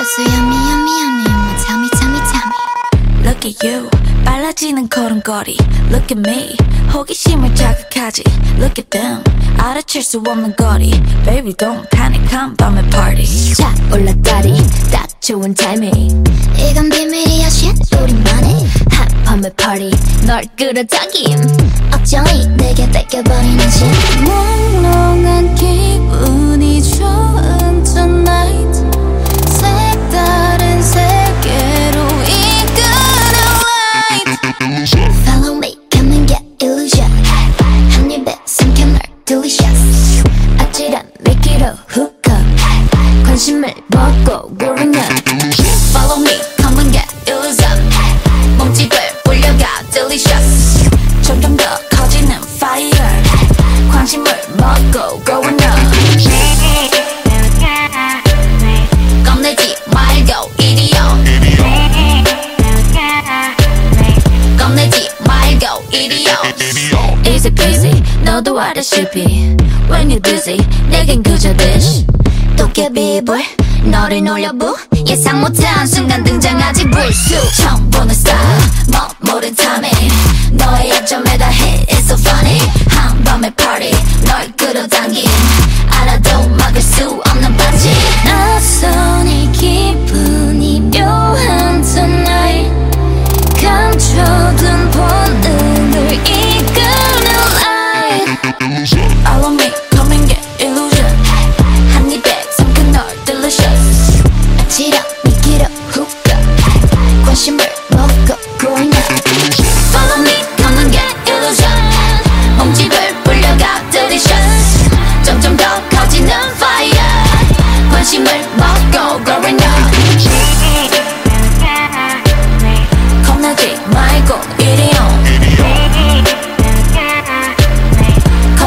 So yummy yummy yummy 뭐 tell me tell me tell me Look at you 빨라지는 걸음걸이 Look at me 호기심을 자극하지 Look at them 알아챌 수 없는 거리 Baby don't panic 한 밤의 party 자 올라다리 딱 좋은 타이밍 이건 비밀이야 shit 우리만의 핫밤의 파티 널 끌어당김 어쩌니 내게 뺏겨버리는 shit 관심을 먹고 growing up Follow me come and get illusion 몸집을 올려가 delicious 점점 더 커지는 fire 관심을 먹고 growing up 겁내지 말고 이리요 겁내지 말고 이리요 Easy peasy 너도 알다시피 When you're dizzy 내겐 그저 dish 도깨비불 너를 놀려부 예상 못한 순간 등장하지 불쑥. 처음 보는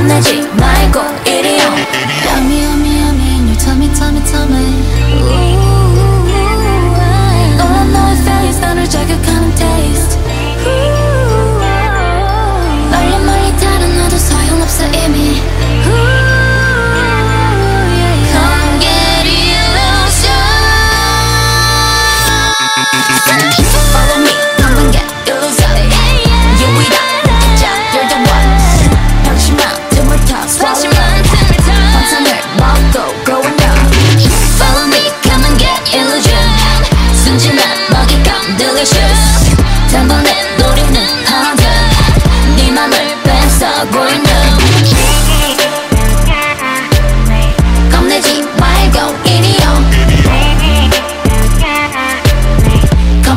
겁내지 말고 이리 온 Yummy yummy yummy 널 tell me tell me tell me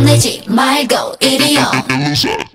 온 겁내지 말고 이리 온